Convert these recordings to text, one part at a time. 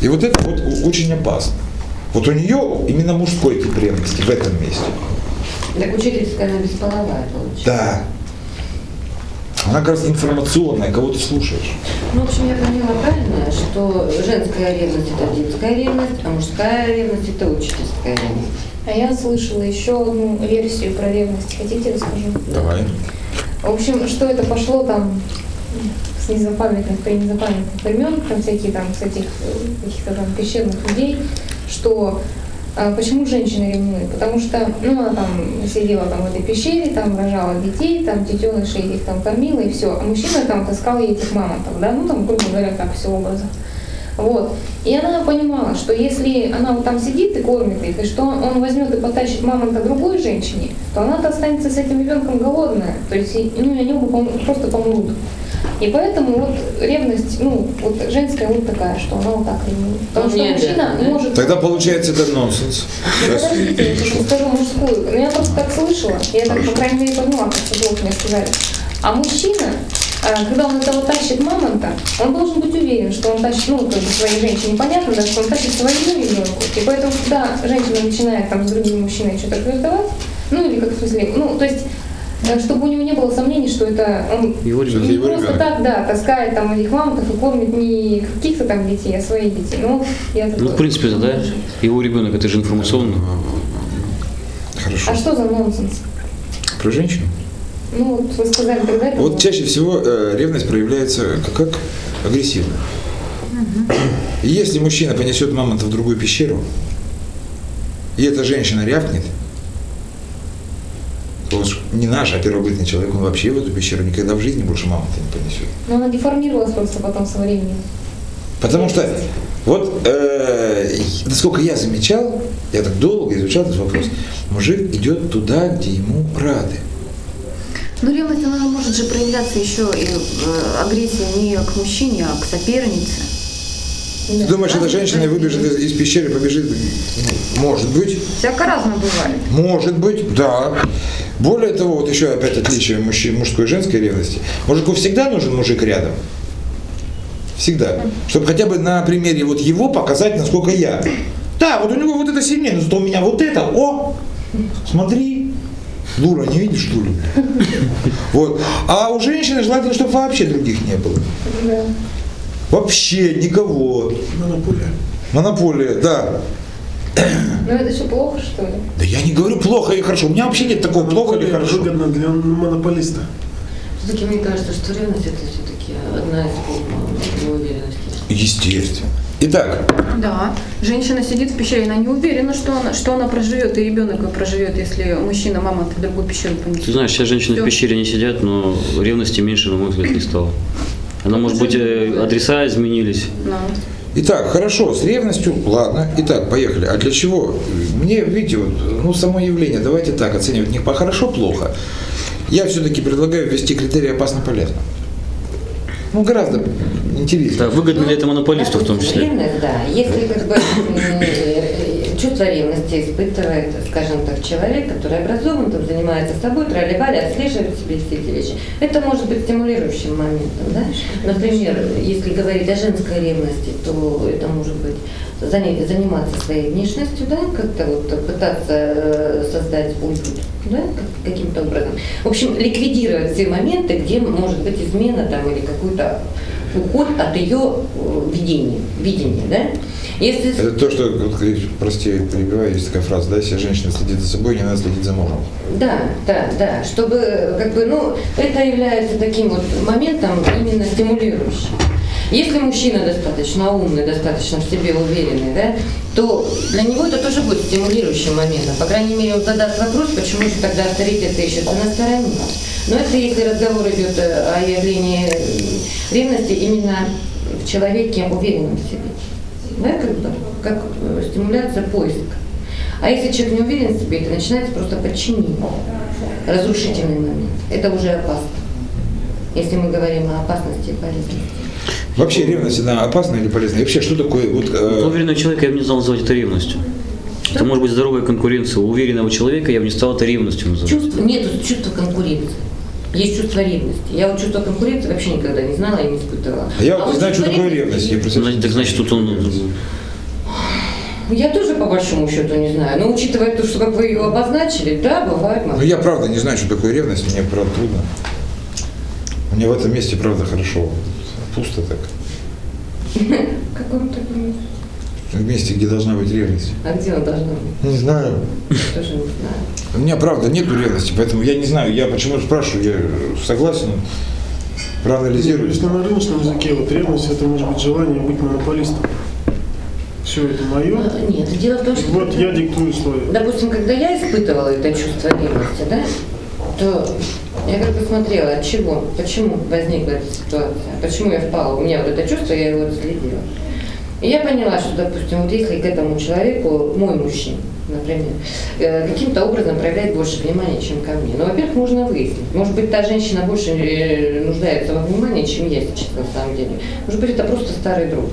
И вот это вот очень опасно. Вот у нее именно мужской тип ревности в этом месте. Так учительская она бесполовая получается. Да. Она как раз информационная, кого ты слушаешь. Ну, в общем, я поняла правильно, что женская ревность – это детская ревность, а мужская ревность – это учительская ревность. А я слышала еще одну версию про ревность. Хотите, расскажу? Давай. В общем, что это пошло там незапамятных, при незапамятных времен, там всякие там этих э, каких-то там пещерных людей, что а, почему женщины ревнуют? Потому что, ну, она там сидела там в этой пещере, там рожала детей, там детенышей их там кормила и все. А мужчина там таскал ей этих мамонтов, да, ну там, грубо говоря, так все образно. Вот. И она понимала, что если она вот там сидит и кормит их, и что он возьмет и потащит мамонта другой женщине, то она-то останется с этим ребенком голодная. То есть, и- ну, и они оба просто помрут. И поэтому вот ревность, ну, вот женская вот такая, что она вот так ревнует. Потому Ну, что нет, мужчина да, да. может... Тогда получается это нонсенс. Ну, подождите, я сейчас скажу мужскую. Ну, я просто так слышала, я так, по крайней мере, поняла, как психолог мне сказали. А мужчина, а, когда он этого тащит мамонта, он должен быть уверен, что он тащит, ну, как бы своей женщине понятно, да, что он тащит своему ребенку. И поэтому, когда женщина начинает там с другим мужчиной что-то флиртовать, ну, или как в смысле, ну, то есть, э, чтобы у него не было сомнений, что это он Его не его просто ребенок. так, да, таскает там этих мамонтов и кормит не каких-то там детей, а своих детей. Ну, я Ну, такое. в принципе, это, да, его ребенок, это же информационно. Хорошо. А что за нонсенс? Про женщину? Ну, вот вы сказали тогда. это Вот было. чаще всего э, ревность проявляется как, как агрессивно. Если мужчина понесет мамонта в другую пещеру, и эта женщина рявкнет, то уж не наш, а первобытный человек, он вообще в эту пещеру никогда в жизни больше мамонта не понесет. Но она деформировалась просто потом со временем. Потому что вот, э, насколько я замечал, я так долго изучал этот вопрос, мужик идет туда, где ему рады. Ну, ревность, она может же проявляться еще и э, агрессия не к мужчине, а к сопернице. Ты думаешь, эта женщина выбежит из, из пещеры, побежит? Может быть. Всяко разно бывает. Может быть, да. Более того, вот еще опять отличие мужчин, мужской и женской ревности. Мужику всегда нужен мужик рядом. Всегда. Чтобы хотя бы на примере вот его показать, насколько я. Да, вот у него вот это сильнее, но зато у меня вот это, о, смотри. Дура, не видишь, что ли? Вот. А у женщины желательно, чтобы вообще других не было. Вообще никого. Монополия. Монополия, да. Но это что, плохо, что ли? Да я не говорю плохо и хорошо. У меня вообще нет такого плохо или хорошо. выгодно для монополиста. Все-таки мне кажется, что ревность – это все-таки одна из форм неуверенности. Естественно. Итак, Да. Женщина сидит в пещере, она не уверена, что она, что она проживет, и ребенок ее проживет, если мужчина, мама в другую пещеру понесет. Ты знаешь, сейчас женщины в Всё. пещере не сидят, но ревности меньше, на мой взгляд, не стало. Она, может быть, э, адреса изменились. Да. итак, хорошо, с ревностью, ладно. Итак, поехали. А для чего? Мне, видите, вот, ну, само явление, давайте так оценивать не по хорошо-плохо. Я все-таки предлагаю ввести критерий опасно-полезно. Ну, гораздо интереснее. Да, выгодно ли это монополисту в том числе? Ревность, да. Если как бы чувство ревности испытывает, скажем так, человек, который образован, там, занимается собой, тролливали, отслеживает себе все эти вещи, это может быть стимулирующим моментом, да? Например, если говорить о женской ревности, то это может быть заниматься своей внешностью, да, как-то вот пытаться э, создать уют, да, как- каким-то образом. В общем, ликвидировать все моменты, где может быть измена там или какой-то уход от ее э, видения, видения, да. Если Это то, что, прости, перебиваю, есть такая фраза, да, если женщина следит за собой, не надо следить за мужем. Да, да, да, чтобы, как бы, ну, это является таким вот моментом именно стимулирующим. Если мужчина достаточно умный, достаточно в себе уверенный, да, то для него это тоже будет стимулирующим моментом. По крайней мере, он задаст вопрос, почему же тогда авторитет ищется на стороне. Но это если разговор идет э, о явлении ревности именно в человеке уверенном в себе. Да, как бы, как э, стимуляция поиска. А если человек не уверен в себе, это начинается просто подчинение. Разрушительный момент. Это уже опасно. Если мы говорим о опасности и полезности. Вообще ревность, она опасна или полезна? И вообще, что такое вот... э, уверенного человека я бы не стал называть это ревностью. Это может быть здоровая конкуренция. У уверенного человека я бы не стал это ревностью называть. Чувство, нет чувства конкуренции. Есть чувство ревности. Я вот чувство конкуренции вообще никогда не знала и не испытывала. А я вот не знаю, что такое ревность. Я просто- Значит, так значит, тут он Ну, Я тоже по большому счету не знаю. Но учитывая то, что как вы ее обозначили, да, бывает. Ну я правда не знаю, что такое ревность, мне правда трудно. Мне в этом месте правда хорошо. Пусто так. В каком таком? В месте, где должна быть ревность. А где она должна быть? Не знаю. Я тоже не знаю. У меня правда нету ревности, поэтому я не знаю, я почему спрашиваю, я согласен, проанализирую. Если на рыночном языке вот ревность, это может быть желание быть монополистом. Все это мое. Ну, Нет, дело в том, что... Вот я диктую условия. Допустим, когда я испытывала это чувство ревности, да, то я как бы смотрела, от чего, почему возникла эта ситуация, почему я впала, у меня вот это чувство, я его отследила. И я поняла, что, допустим, вот если к этому человеку, мой мужчина, например, э, каким-то образом проявляет больше внимания, чем ко мне. Ну, во-первых, нужно выяснить. Может быть, та женщина больше э, нуждается во внимании, чем я сейчас на самом деле. Может быть, это просто старый друг.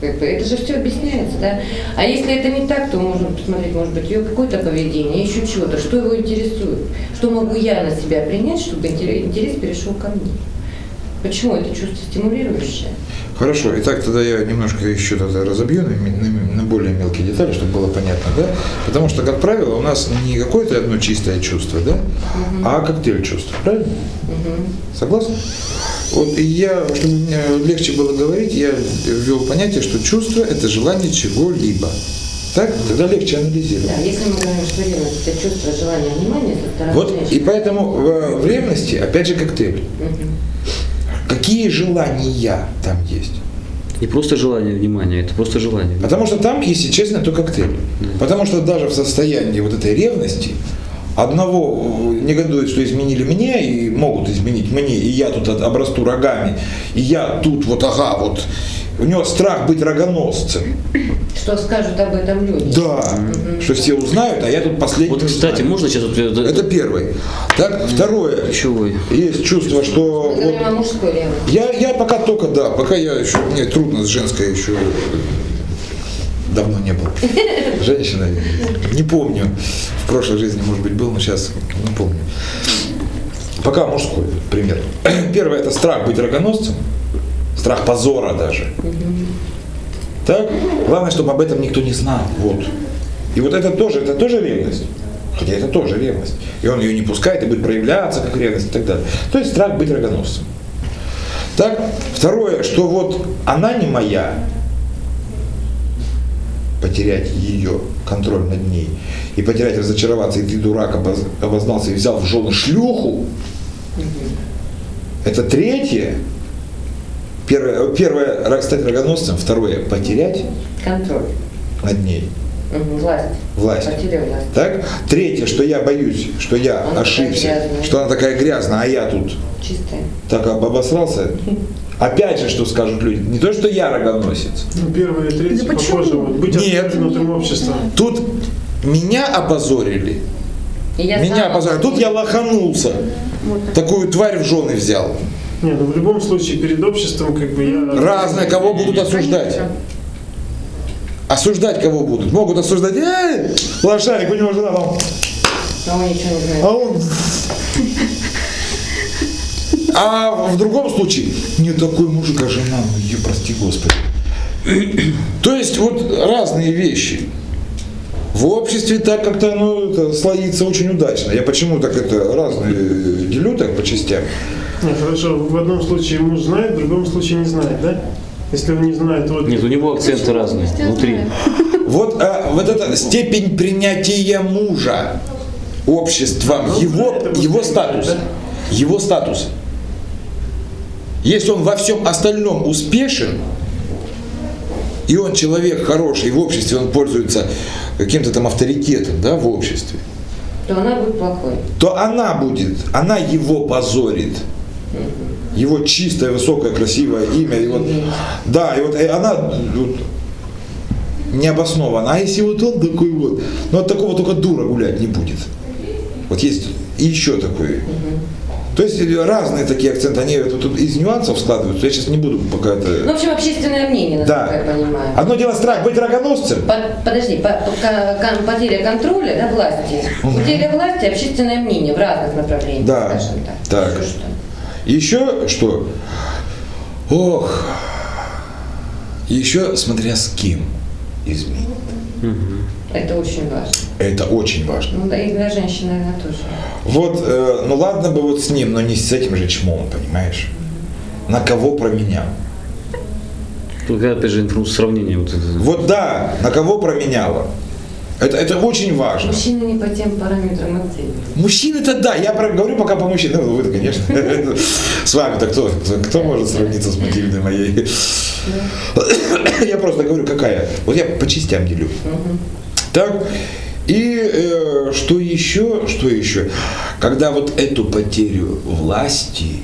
Это же все объясняется, да? А если это не так, то можно посмотреть, может быть, ее какое-то поведение, еще чего-то, что его интересует, что могу я на себя принять, чтобы интерес перешел ко мне. Почему это чувство стимулирующее? Хорошо, итак, тогда я немножко еще тогда разобью на, на- на более мелкие детали, чтобы было понятно, да? Потому что, как правило, у нас не какое-то одно чистое чувство, да? А коктейль чувств, правильно? Согласен? Вот и я, чтобы мне легче было говорить, я ввел понятие, что чувство – это желание чего-либо. Так? Тогда легче анализировать. Да, если мы говорим, что ревность это чувство желания внимания стороны Вот, и поэтому в, в ревности, опять же, коктейль. Мгм. Какие желания там есть? не просто желание внимания, это просто желание. Потому что там, если честно, то коктейль. Потому что даже в состоянии вот этой ревности одного э, негодует, что изменили мне, и могут изменить мне, и я тут обрасту рогами, и я тут вот, ага, вот, у него страх быть рогоносцем. Что скажут об этом люди? Да, что все узнают, а я тут последний Вот, кстати, узнаю. можно сейчас вот это, Это первый. Так, второе. ключевой. Есть чувство, что... Мы вот- о мужской. Я, я пока только, да, пока я еще, мне трудно с женской еще давно не был. Женщина, не помню, в прошлой жизни, может быть, был, но сейчас не помню. Пока мужской пример. Первое – это страх быть рогоносцем, страх позора даже. Так? Главное, чтобы об этом никто не знал. Вот. И вот это тоже, это тоже ревность. Хотя это тоже ревность. И он ее не пускает и будет проявляться как ревность и так далее. То есть страх быть рогоносцем. Так, второе, что вот она не моя, потерять ее, контроль над ней, и потерять, разочароваться, и ты, дурак, обоз- обознался и взял в жены шлюху, это третье. Первое, первое стать рогоносцем, второе, потерять Контроль. над ней Власть. власть. Потеря власть. Так? Третье, что я боюсь, что я Она ошибся, что она такая грязная, а я тут Чистая. так об- обосрался. Опять же, что скажут люди, не то, что я рогоносец. Ну, первое и третье Да похоже. Вот, быть Нет. обществом. Тут меня опозорили, И я меня опозорили, тут я лоханулся, такую тварь в жены взял. Не, ну в любом случае перед обществом как бы я... Разное, кого будут осуждать. Осуждать кого будут? Могут осуждать, эй, лошарик, у него жена там, А он ничего не знает. а он... А в другом случае, не такой мужик, а жена, ну ее прости господи. То есть вот разные вещи. В обществе так как-то оно это, слоится очень удачно. Я почему так это разные делю так по частям. Не, хорошо, в одном случае муж знает, в другом случае не знает, да? Если он не знает, вот... Нет, у него акценты разные внутри. Вот, а, вот эта степень принятия мужа обществом, Ну, его, его статус, да. его статус. Если он во всем остальном успешен, и он человек хороший, в обществе он пользуется каким-то там авторитетом, да, в обществе, То она будет плохой. то она будет, она его позорит. Его чистое, высокое, красивое имя. И вот, да, и вот и она вот, необоснованно. А если вот он такой вот, ну от такого только дура гулять не будет. Вот есть и еще такой. То есть разные такие акценты, они тут, тут из нюансов складываются. Я сейчас не буду пока это... Ну, в общем, общественное мнение, насколько Да. я понимаю. Одно дело страх быть рогоносцем, По- Подожди, по- по- потеря контроля да, власти. Потеря власти, общественное мнение в разных направлениях, Да. скажем так. Так. Что? Еще что? Ох. Еще смотря с кем изменить. Это очень важно. Это очень важно. Ну, да и для женщин, наверное, тоже. Вот, э, ну ладно бы вот с ним, но не с этим же чмом, понимаешь? На кого променял? Только опять же информ- сравнение вот это. Вот да, на кого променяло. Это, это очень важно. Мужчины не по тем параметрам оценивают. Мужчины-то да, я про- говорю пока по мужчинам, ну вы-то, конечно, с вами-то кто, кто, кто может сравниться с Матильдой моей? Я просто говорю, какая. Вот я по частям делю. Так, и э, что еще, что еще? Когда вот эту потерю власти,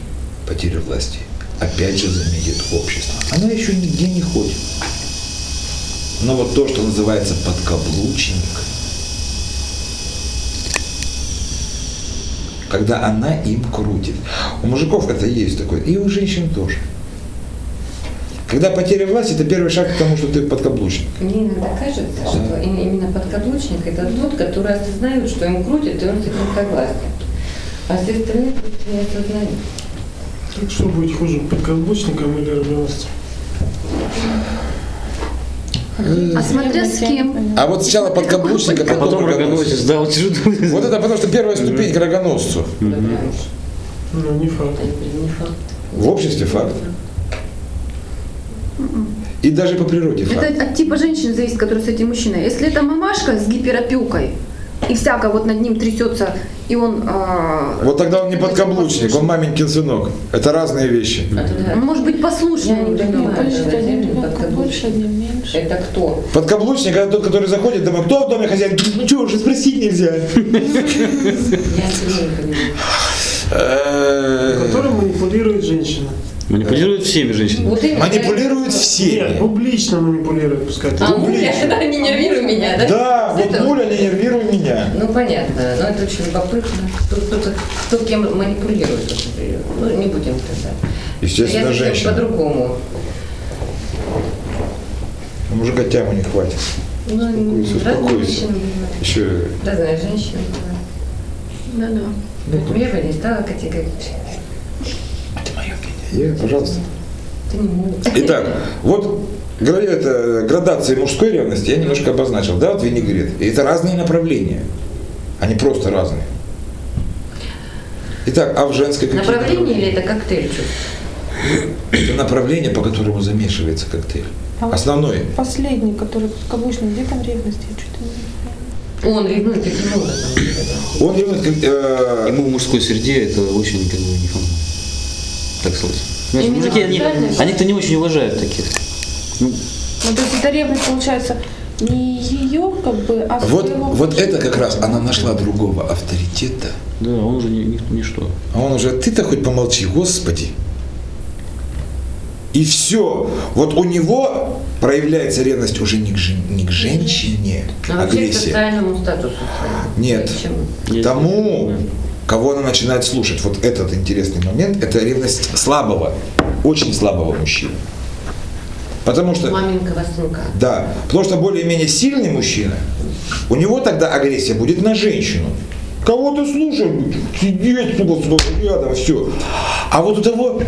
потерю власти, опять же заметит общество, она еще нигде не ходит. Но вот то, что называется подкаблучник, когда она им крутит. У мужиков это есть такое, и у женщин тоже. Когда потеря власти, это первый шаг к тому, что ты подкаблучник. Мне иногда кажется, что и- именно подкаблучник это тот, который осознает, что им крутят, и он с этим согласен. А все остальные просто не осознают. Что будет хуже, подкаблучником или рогоносцем? А смотря с кем. А вот сначала подкаблучник, а А потом рогоносец, да, вот сижу. Вот это потому что первая ступень к рогоносцу. Ну, не факт. Это не факт. В обществе факт. И даже по природе факт. Это от типа женщины зависит, который с этим мужчиной. Если это мамашка с гиперопекой, и всяко вот над ним трясется, и он, а, Вот тогда он не подкаблучник, он маменькин сынок. Это разные вещи. А туда- он может быть Я послушным. не понимаю, Подождите, это один термин ребенка больше, подкаблучник. один меньше. Это кто? Подкаблучник это тот, который заходит домой. Кто в доме хозяин? Ну что, уже спросить нельзя. Я это не понимаю. Э, Которым манипулирует женщина. Манипулируют всеми женщинами. Вот именно. Манипулируют Нет, всеми. публично манипулирует, пускай. А муля, Публично. да, не нервируй меня, да? Да, вот Это- Муля, не нервируй меня. Ну понятно, но это очень любопытно. Кто, кто, кто кем манипулирует, например. Ну, не будем сказать. Естественно, Я женщина. по-другому. У мужика тяму не хватит. Ну, Успокойся, успокойся. Еще Разные женщины бывают. Да-да. Я бы не стала категорично. Я, пожалуйста. Ты не можешь. Итак, вот это, градации мужской ревности я немножко обозначил. Да, вот винегрет. И это разные направления. Они просто разные. Итак, а в женской какие Направление или это коктейль? Это направление, по которому замешивается коктейль. А вот Основной. Последний, который подкаблучник, где там ревность? Я что-то не Он ревнует каким образом? Он ревнует, как, э, Ему в мужской среде это очень как бы не фан. Так сказать. Знаешь, мужики, они, ментальность. они-то не очень уважают таких. Ну, Ну, то есть это ревность получается не ее, как бы, а вот, своего вот это как раз, она нашла другого авторитета. да, он уже ни- ни- ничто. А он уже, ты-то хоть помолчи, господи. И все. Вот у него проявляется ревность уже не к, жен- не к женщине, А вообще к агрессия. социальному статусу. Нет. К тому, кого она начинает слушать. Вот этот интересный момент, это ревность слабого, очень слабого мужчины. Потому что, Маменького сынка. да, потому что более-менее сильный мужчина, у него тогда агрессия будет на женщину. Кого ты слушай, сидеть тупо рядом, все. А вот у того,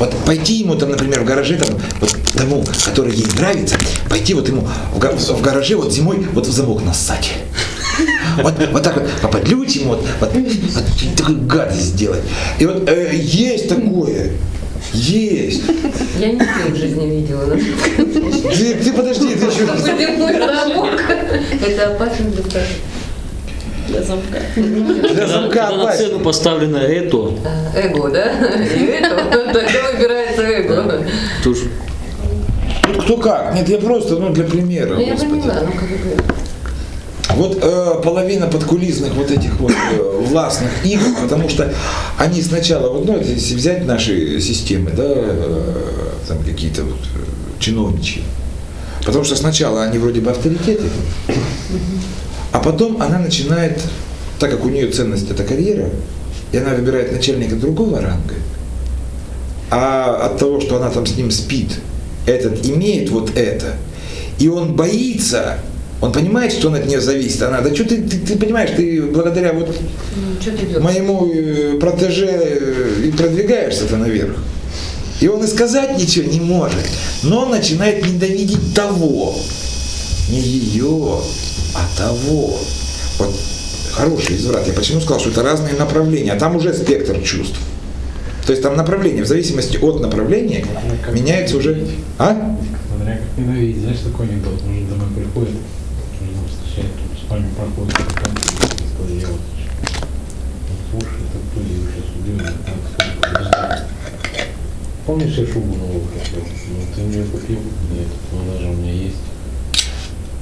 вот пойти ему там, например, в гараже, там, вот тому, который ей нравится, пойти вот ему в, в гараже вот зимой вот в замок нассать. Вот, вот так вот поподлють ему, вот, вот, вот такую гадость сделать. И вот э, есть такое, есть. Я не в жизни видела. но- Ты, ты подожди, ты еще... Это опасно достаточно. Для замка. Для замка когда на цену поставлено это, А, Эго, да? И это, тогда выбирается эго. кто как? Нет, я просто, ну, для примера. Ну, я поняла, ну как бы. Вот э, половина подкулисных вот этих вот э, властных игр, потому что они сначала, вот, ну, если взять наши системы, да, э, там какие-то вот э, чиновничьи, потому что сначала они вроде бы авторитеты, а потом она начинает, так как у нее ценность это карьера, и она выбирает начальника другого ранга, а от того, что она там с ним спит, этот имеет вот это, и он боится, он понимает, что он от нее зависит, она, да что ты, ты, ты понимаешь, ты благодаря вот Ну, ты моему э, протеже э, и продвигаешься-то наверх. И он и сказать ничего не может, но он начинает ненавидеть того, не ее, а того. Вот хороший изврат. Я почему сказал, что это разные направления, а там уже спектр чувств. То есть там направление, в зависимости от направления, меняется уже... А? Смотря как ненавидеть, знаешь, такой анекдот, мужик домой приходит, встречает, тут в спальню проходит, потом сказал, я вот, слушай, это кто я сейчас я так. Помнишь, я шубу новую хотел? Ну, ты мне купил? Нет, ну она же у меня есть.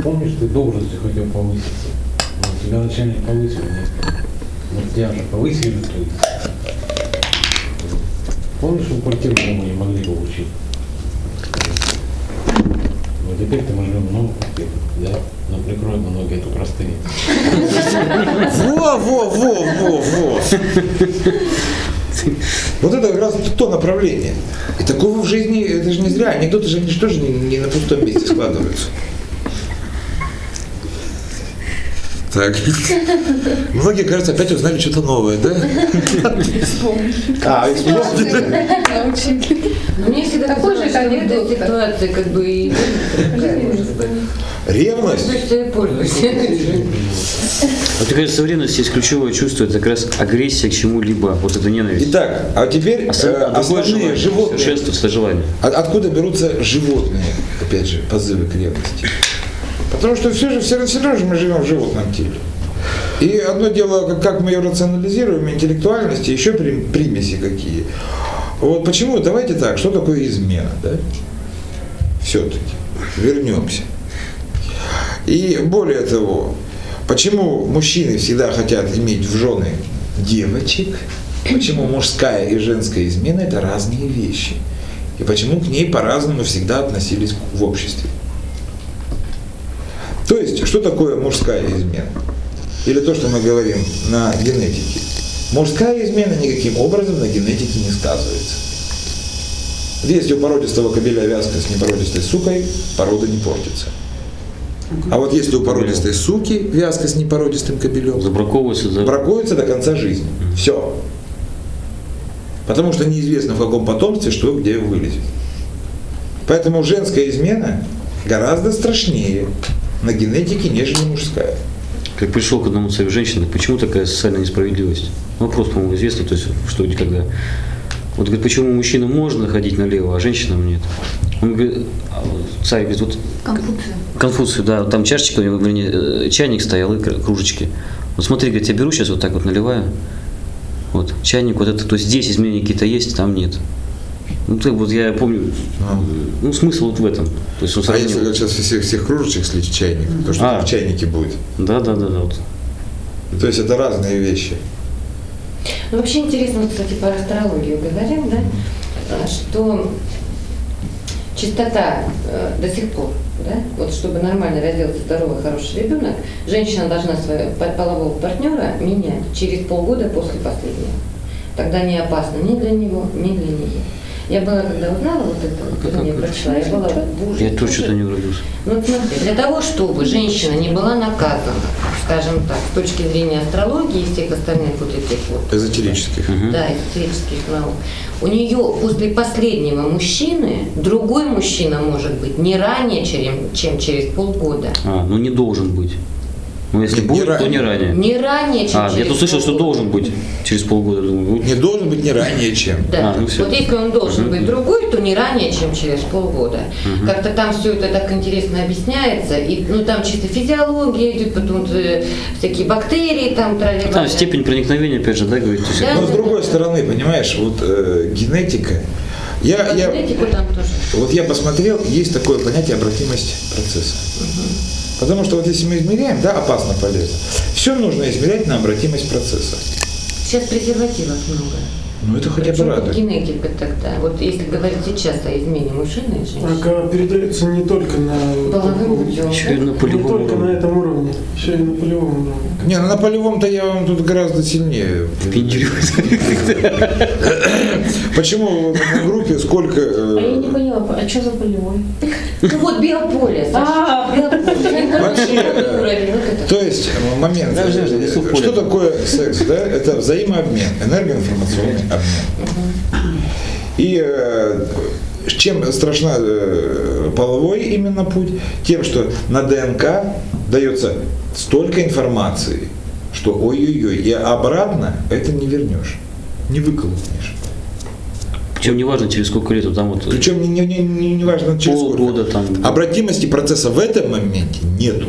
Помнишь, ты должностью хотел повыситься? Ну, тебя начальник повысил, нет? Вот тебя же повысили, то есть. Помнишь, мы квартиру дома не могли получить? Теперь ты можешь много купить, да? Но прикрой на ноги эту простыню. Во, во, во, во, во. Вот это как раз то направление. И такого в жизни, это же не зря. Анекдоты же они же тоже не, не на пустом месте складываются. Так. Многие, кажется, опять узнали что-то новое, да? А, вспомнили. Ну, мне всегда Такой же как- ситуации как бы и. Ревность. Вот, мне кажется, в ревности есть ключевое чувство, это как раз агрессия к чему-либо, вот это ненависть. Итак, а теперь А э, сам- а основные желание, животные. совершенствоваться желание. От- Откуда берутся животные, опять же, позывы к ревности? Потому что все же, все, все же мы живем в животном теле. И одно дело, как, мы ее рационализируем, интеллектуальности, еще при- примеси какие. Вот почему, давайте так, что такое измена, да? Все-таки, вернемся. И более того, почему мужчины всегда хотят иметь в жены девочек, почему мужская и женская измена это разные вещи, и почему к ней по-разному всегда относились в обществе. То есть, что такое мужская измена? Или то, что мы говорим на генетике. Мужская измена никаким образом на генетике не сказывается. Если у породистого кобеля вязка с непородистой сукой, порода не портится. А вот если у породистой суки вязка с непородистым кобелем, Забраковывается за... бракуется до конца жизни. Все. Потому что неизвестно, в каком потомстве, что где вылезет. Поэтому женская измена гораздо страшнее на генетике, нежели мужская. Как пришел к одному царю женщины, почему такая социальная несправедливость? Вопрос, по-моему, известный, то есть, что где когда. Вот говорит, почему мужчинам можно ходить налево, а женщинам нет? Он говорит, а царь говорит, вот Конфуция. Конфуцию, да, там чашечка, у него, вернее, э, чайник стоял и кр- кружечки. Вот смотри, говорит, я беру сейчас вот так вот наливаю. Вот, чайник вот это, то есть здесь изменения какие-то есть, там нет. Ну, так вот я помню, А. ну, смысл вот в этом. То есть он А если сейчас всех, всех кружечек слить в чайник, то что А. в чайнике будет? Да, да, да, да. Вот. То есть это разные вещи. Ну, вообще интересно, вот, кстати, про астрологию говорим, да, а, что чистота э, до сих пор, да, вот чтобы нормально родился здоровый, хороший ребенок, женщина должна своего по- полового партнера менять через полгода после последнего. Тогда не опасно ни для него, ни для нее. Я была, когда узнала вот это, вот, когда я прочла, я была в ужасе. Я тоже что-то не врубился. Ну, смотри, для того, чтобы женщина не была наказана, скажем так, с точки зрения астрологии и всех остальных вот этих вот Эзотерических. да, эзотерических наук. У нее после последнего мужчины другой мужчина может быть не ранее, чем, чем через полгода. А, ну не должен быть. Ну, если Не- не будет, то ранее. не ранее. Не ранее, чем А, через я тут слышал, что должен быть через полгода. Думаю. Не должен быть не ранее, чем. Да, А, ну всё. вот если он должен быть другой, то не ранее, чем через полгода. Как-то там все это так интересно объясняется, и ну там чисто физиология идет, потом э, всякие бактерии там трали Там степень проникновения, опять же, да, говорите? то есть Да. Но с другой стороны, понимаешь, вот э, генетика. Я, я, там тоже. вот я посмотрел, есть такое понятие обратимость процесса. Потому что вот если мы измеряем, да, опасно, полезно, все нужно измерять на обратимость процесса. Сейчас презервативов много. Ну это хотя бы радует. генетика тогда. Вот если говорить сейчас о измене мужчины и женщины. Так а передается не только на Половым путем. Еще и на не полевом только на уровне. этом уровне, еще и на полевом уровне. Не, ну на полевом-то я вам тут гораздо сильнее. Почему на группе сколько... А я э, не поняла, а что за полевой? Ну вот биополе. А, биополе. Вообще, э. То есть момент, что такое секс? Да? Это взаимообмен, энергоинформационный обмен. И э, чем страшна э, половой именно путь? Тем, что на ДНК дается столько информации, что ой-ой-ой, и обратно это не вернешь, не выколупнешь. Причем неважно через сколько лет, вот там вот Причем не, не, не, не, не важно через полгода сколько. там. Обратимости процесса в этом моменте нету.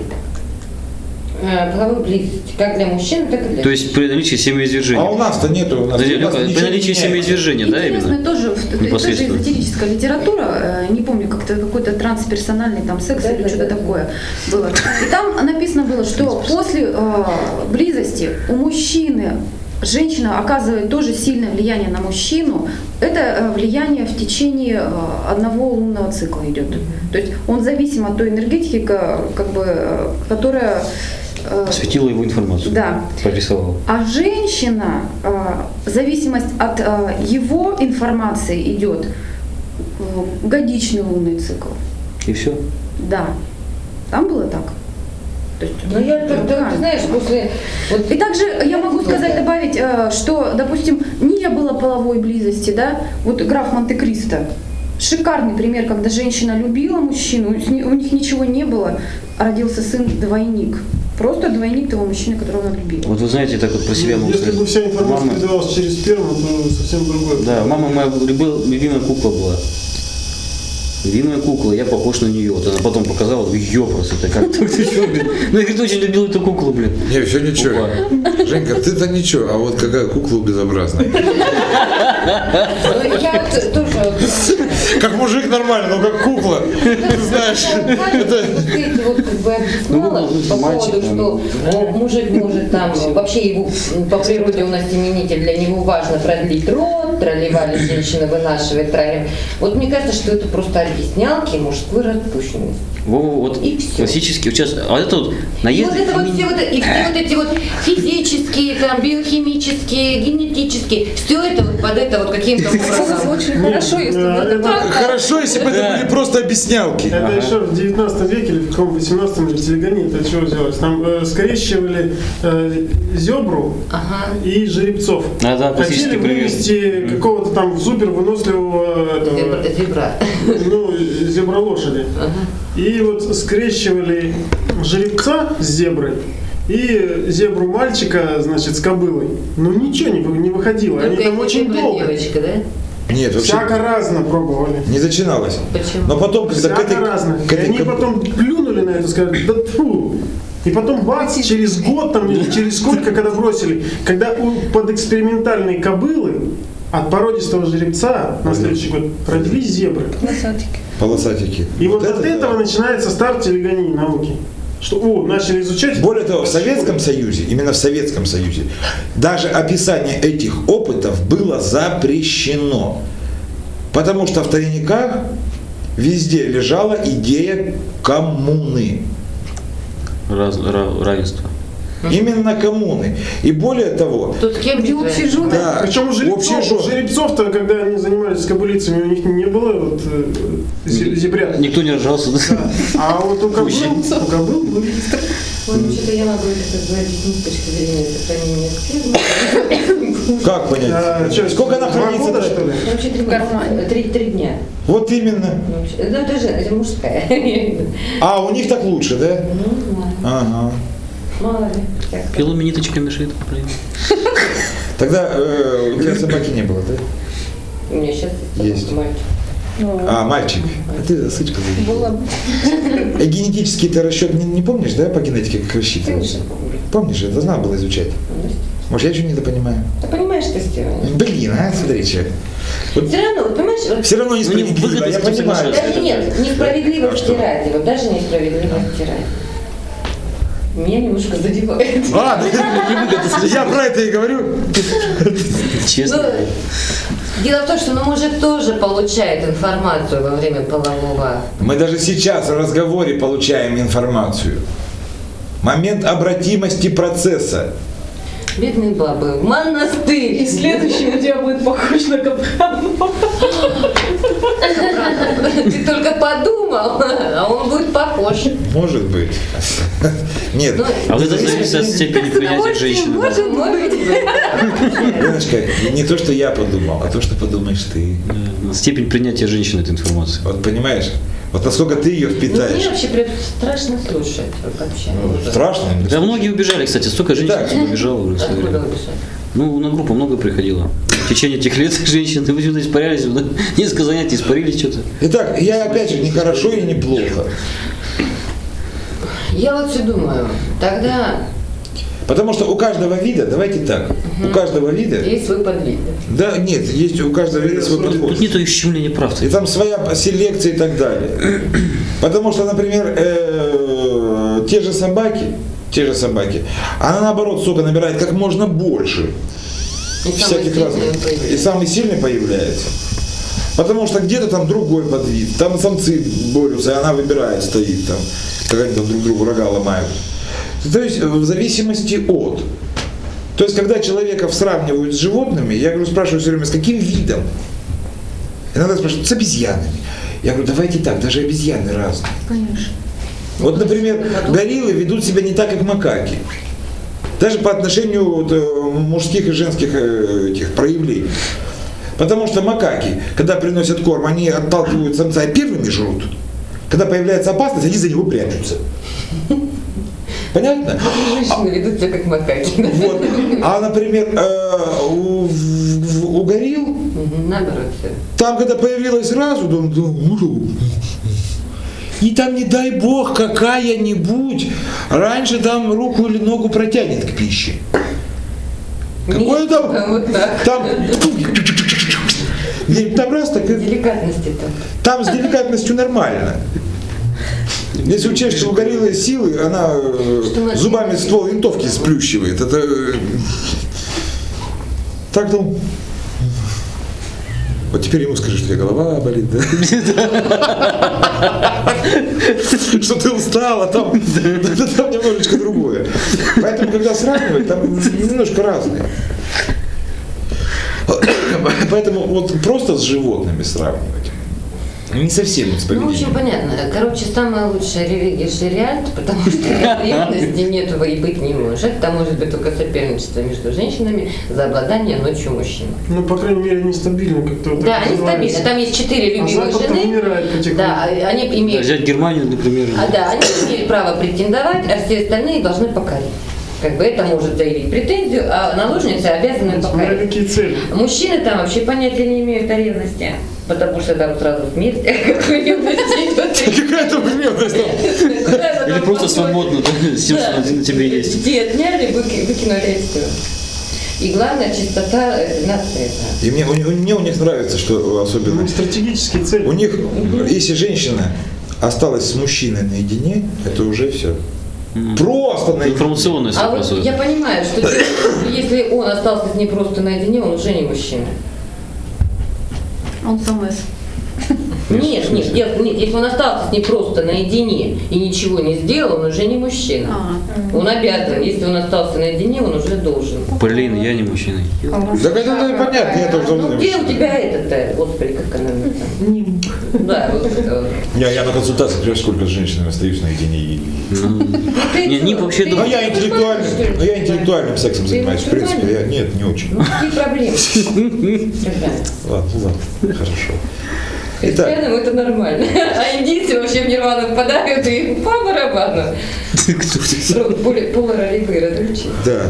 Э, Половой близости. Как для мужчин, так и для То есть при наличии семяизвержения. А у нас-то нету. У нас, Подожди, у нас при не наличии семяизвержения, да, именно? тоже, тоже эзотерическая литература, э, не помню, как-то какой-то трансперсональный там секс Да, или да, что-то да. такое было. И там написано было, что после э, близости у мужчины женщина оказывает тоже сильное влияние на мужчину. Это э, влияние в течение э, одного лунного цикла идет. То есть он зависим от той энергетики, ка- как бы, э, которая Светила его информацию. Да. Прорисовала. а женщина, зависимость от его информации идет годичный лунный цикл. И все. Да. Там было так. То есть, Ну, я как-то, да. ты знаешь, после... Вот И также я могу сказать, добавить, э, что, допустим, не было половой близости, да, вот граф Монте-Кристо, шикарный пример, когда женщина любила мужчину, у них ничего не было, а родился сын-двойник. Просто двойник того мужчины, которого она любила. Вот вы знаете, так вот про себя могу Если бы вся информация Мама- передавалась через сперму, то совсем другое. Да, мама моя любила, любимая кукла была. Любимая кукла, я похож на нее. Вот она потом показала, ёпрос, это как ты, ты чё, блин? Ну, я, говорит, очень любил эту куклу, блин. Не, все ничего. Опа. Женька, ты-то ничего, а вот какая кукла безобразная. Ну, я вот тоже... Как мужик нормально, но как кукла. Ты знаешь, это... Вот эти вот как бы объясняла Ну, по поводу, что мужик может там, вообще его по природе у нас именитель, для него важно продлить род, тролливали женщина вынашивает, тролливали. Вот мне кажется, что это просто объяснялки мужской распущенности. Во-во, вот И всё. классический, вот сейчас, а это вот И наезд... вот это вот все вот, и все вот эти вот физические, там, биохимические, генетические, все это вот под это вот каким-то образом. Очень хорошо, если бы это. Хорошо, если бы это были просто объяснялки. Это еще в 19 веке или в каком 18 или в телегоне, это чего делалось? Там э, скрещивали э, зебру и жеребцов. А, да, Хотели вывести какого-то там супер выносливого этого, Зебра. ну, зебра лошади. И вот скрещивали жеребца с зеброй и зебру мальчика, значит, с кобылой. Ну ничего не, вы- не выходило. Они Ну, там очень долго. девочка, да? Нет, Всяко вообще разно пробовали. не начиналось. Почему? Но потом, когда к Всяко этой... разно. к И этой они коб- потом плюнули на это, сказали, да тьфу. И потом бац, через год там или через сколько, когда бросили, когда у подэкспериментальной кобылы от породистого жеребца на следующий год родились зебры. Полосатики. И вот, это от да. этого начинается старт телегонии науки. Что, о, начали изучать. Более того, в Советском Союзе, именно в Советском Союзе, даже описание этих опытов было запрещено. Потому что в тайниках везде лежала идея коммуны. Раз- ра- равенство. Именно коммуны. И более того, Тут кем Где общий жен? да, Причем у жеребцов, у жеребцов-то, когда они занимались кобылицами, у них не было вот, э, зе- зебрят. Никто не ржался, да? А вот у кобыл, у кобыл были. Ну, что-то я могу это объяснить с точки зрения сохранения спермы. Как понять? А, чё, Сколько она хранится? года, что ли? Ну, вообще три месяца, три, три дня. Вот именно. Ну, Ну, это же мужская. А у них так лучше, да? Ну, знаю. Ага. Мало ли. Пилами ниточками шит. Тогда э, у тебя собаки не было, да? У меня сейчас Есть. мальчик. А, мальчик. А ты сычка Было бы. А генетический ты расчет не, не помнишь, да, по генетике, как рассчитывался? Помнишь, это надо было изучать. Ну, Может, я не понимаю. Ты понимаешь, сделано? Блин, а, смотри, что. Вот Все равно, вот понимаешь, вот все равно несправедливо, выгодно я с этим понимаю. даже нет, А несправедливости что? ради, вот даже несправедливости ради. Меня немножко задевает. А, я про это и говорю. Честно. Ну, Дело в том, что ну, мужик тоже получает информацию во время полового. Мы даже сейчас в разговоре получаем информацию. Момент обратимости процесса. Бедные бабы, в монастырь. И следующий у тебя будет похож на Капрана. Ты только подумал, а он будет похож. Может быть. Нет, Ну, А вот это зависит от степени принятия женщины. да. Может, быть. Леночка, не то, что я подумал, а то, что подумаешь ты. Да, Степень принятия женщины этой информации. Вот понимаешь? Вот насколько ты ее Ну, впитаешь. мне вообще прям страшно слушать вообще. Ну, Страшно. Да многие убежали, кстати, столько женщин Так. отсюда убежало Откуда время. Ну, на группу много приходило. В течение этих лет женщины почему-то испарялись, несколько занятий испарились что-то. Итак, я опять же не хорошо и не плохо. Я вот все думаю, тогда Потому что у каждого вида, давайте так, у каждого вида, есть свой подвид. да, нет, есть у каждого вида свой подход. Тут нет ущемления прав. И там своя селекция и так далее. Потому что, например, э, те же собаки, те же собаки, она наоборот сока набирает как можно больше. И всяких разных. И самый сильный появляется. Потому что где-то там другой подвид, там самцы борются, и она выбирает, стоит там, как они там друг другу рога ломают. То есть в зависимости от. То есть когда человека сравнивают с животными, я говорю, спрашиваю все время, с каким видом? Иногда спрашивают, с обезьянами. Я говорю, давайте так, даже обезьяны разные. Конечно. Вот, например, гориллы ведут себя не так, как макаки. Даже по отношению вот, э, мужских и женских э, этих проявлений. Потому что макаки, когда приносят корм, они отталкивают самца и первыми жрут. Когда появляется опасность, они за него прячутся. Понятно? Женщины ведут себя как макаки. Вот. А, например, э, у, у горилл, Наоборот там, когда появилась разу, там, там, «Уру». И там, не дай бог, какая-нибудь раньше там руку или ногу протянет к пище. Какое там? Вот так. Там, там раз так, и- Деликатности там. там с деликатностью нормально. Если учесть, что у гориллы силы, она э, Что зубами ствол винтовки сплющивает. Это э, так там. Вот теперь ему скажи, что у тебя голова болит, да? Что ты устала, там, немножечко другое. Поэтому, когда сравнивать, там немножко разные. Поэтому вот просто с животными сравнивать не совсем с Ну, в общем, поведением. понятно. Короче, самая лучшая религия шариат, потому что ревности нет и быть не может. Там может быть только соперничество между женщинами за обладание ночью мужчин. Ну, по крайней мере, нестабильно как-то вот Да, они стабильны. Там есть четыре А любимых Запад жены. умирает. Да, они Да, имеют взять Германию, например. А да, они имеют право претендовать, а все остальные должны покорить. Как бы это может заявить претензию, а наложницы обязаны Смотря покорить. какие цели. Мужчины там вообще понятия не имеют о ревности, потому что там сразу смерть, как ревность идет. Какая там там? Или просто свободно, да, с тем, что на- на тебе есть. Детей отняли, выки- выкинули и все. И главное, чистота э, нации. И мне, у, мне у них нравится, что особенно Ну, стратегические цели. у них, если женщина осталась с мужчиной наедине, это уже все. Просто наедине. Информационная А вот я понимаю, что если он остался с ней просто наедине, он уже не мужчина. Он СМС. Нет, нет, дело- нет, если он остался с ней просто наедине и ничего не сделал, он уже не мужчина. А, Он обязан, если он остался наедине, он уже должен. Блин, я не мужчина. Так это ну, понятно, я тоже Ну где у тебя это-то, господи, как она там? Да, вот. Я, я на консультации, понимаешь, сколько с женщинами остаюсь наедине. И... Ты Не, не, что, вообще ты- Но думаю- я интеллектуальным, но я интеллектуальным сексом Ты занимаюсь, в принципе. Я, нет, не очень. Ну какие проблемы? Ладно, ладно, хорошо. Итак, Христианам это нормально. А индийцы вообще в нирвану впадают и по барабану. Поле- Полуролевые различия. да.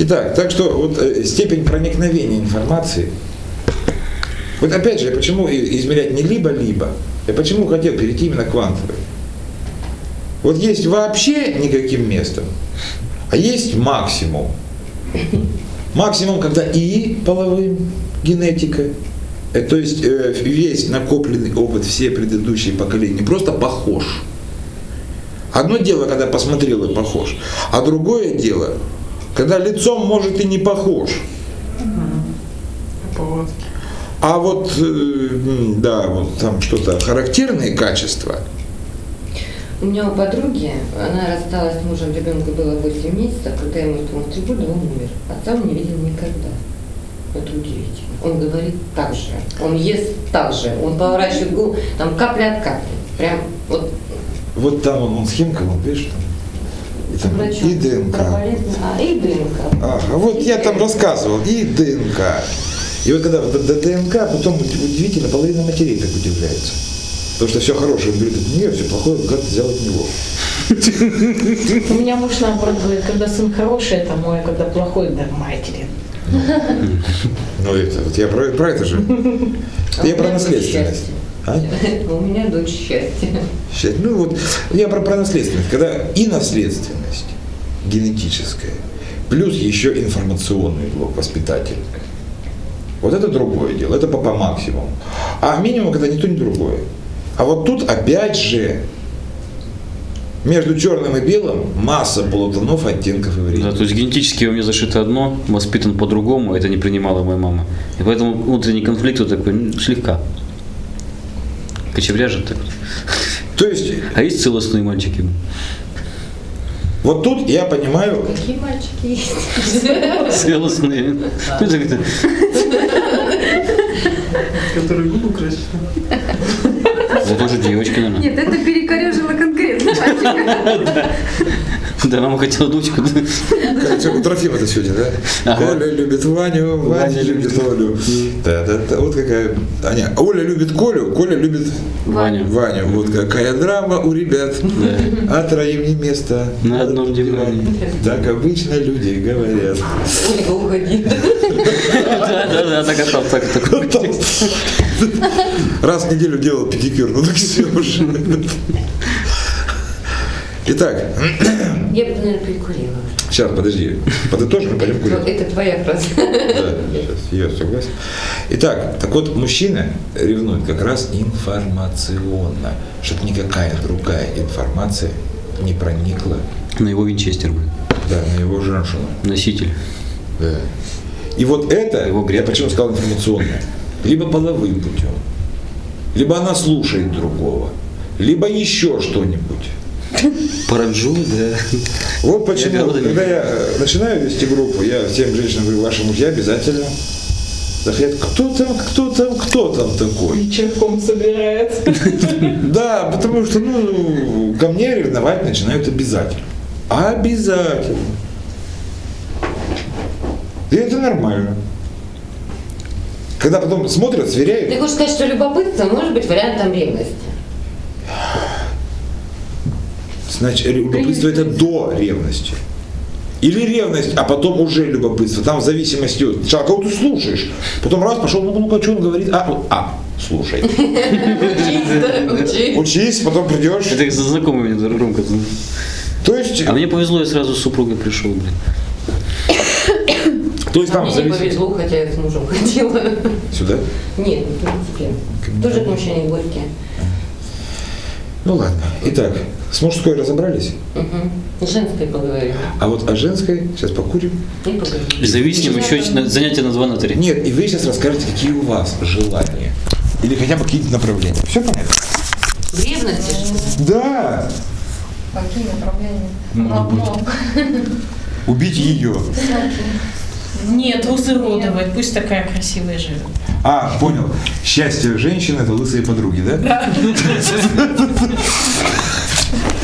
Итак, так что вот э, степень проникновения информации. Вот опять же, я почему измерять не либо-либо, я почему хотел перейти именно к квантовой. Вот есть вообще никаким местом, а есть максимум. Максимум, когда и половым генетика, то есть э, весь накопленный опыт, все предыдущие поколения просто похож. Одно дело, когда посмотрел и похож, а другое дело, когда лицом, может, и не похож. А вот, э, да, вот там что-то, характерные качества, У меня у подруги, она рассталась с мужем, ребенку было 8 месяцев, когда ему исполнилось 3 года, он умер. Отца он не видел никогда. Это удивительно. Он говорит так же, он ест так же, он поворачивает голову, там капля от капли. Прям вот вот там он, он схемка, видишь, там, и, там, врачом и ДНК. А, и ДНК. Ага, вот я там рассказывал, и ДНК. И вот когда до ДНК, потом удивительно, половина матерей так удивляется. Потому что все хорошее он берет от нее, все плохое как взял от него. У меня муж наоборот говорит, когда сын хороший, это мой, а когда плохой, да матери. Ну это, вот я про, про это же. А Я про наследственность. А? У меня дочь счастья. Щас- Ну вот, я про, про наследственность. Когда и наследственность генетическая, плюс еще информационный блок воспитательный. Вот это другое дело, это по, по максимуму. А минимум, когда ни то, ни другое. А вот тут опять же между черным и белым масса полутонов, оттенков и времени. Да, то есть генетически у меня зашито одно, воспитан по-другому, это не принимала моя мама. И поэтому внутренний конфликт вот такой ну, слегка. Кочевряжет так. То есть А есть целостные мальчики. вот тут я понимаю, Какие мальчики есть? Целостные. Ну, Который губы красит. Это тоже девочки, наверное. Нет, это перекорежило. Да, мама хотела дочку. Как у Трофима это сегодня, да? Коля любит Ваню, Ваня любит Олю. Да, да, да, вот какая... А, не, Оля любит Колю, Коля любит Ваня. Ваню. Вот какая драма у ребят. А троим не место. На одном диване. Так обычно люди говорят. Ольга, уходи. Да, да, да, так, там, так, такой. Раз в неделю делал педикюр, ну так все уже. Итак, Я бы, наверное, перекурила. сейчас, подожди, подытожим, пойдем курить. Вот это твоя фраза. Да, сейчас, я согласен. Итак, так вот, мужчина ревнует как раз информационно, чтобы никакая другая информация не проникла На его винчестер, блин. да, на его женщину. Носитель. Да. И вот это, Его я почему сказал информационное, либо половым путем, либо она слушает другого, либо еще что-нибудь. Параджу, да. Вот почему, Я когда я э, начинаю вести группу, я всем женщинам говорю, ваши мужья обязательно захотят, кто там, кто там, кто там такой. Вечерком собирает. Да, потому что, ну, ко мне ревновать начинают обязательно. Обязательно. И это нормально. Когда потом смотрят, Ты сверяют, хочешь сказать, что любопытство может быть вариантом ревности? Значит, любопытство это до ревности. Или ревность, а потом уже любопытство. Там в зависимости от сначала кого ты слушаешь. Потом раз пошел, ну ну-ка, что он говорит? А, а, слушай. Учись, да, учись. Учись, потом придешь. Это как знакомый мне громко. То есть, А мне повезло, я сразу с супругой пришел, блин. то есть А там мне не зависит. повезло, хотя я с мужем ходила. Сюда? Нет, не принципе. Тоже к мужчине горькие. Ну ладно. Итак, с мужской разобрались, Угу. С женской поговорим. а вот о женской сейчас покурим. И поговорим. Зависим еще на- занятия на 2 на 3. Нет, и вы сейчас расскажете, какие у вас желания. Или хотя бы какие-то направления. Все понятно? В ревности ли? Да. Какие направления? Ну. Убить ее. Нет, изуродовать, пусть такая красивая живет. А, понял. Счастье женщины это лысые подруги, да?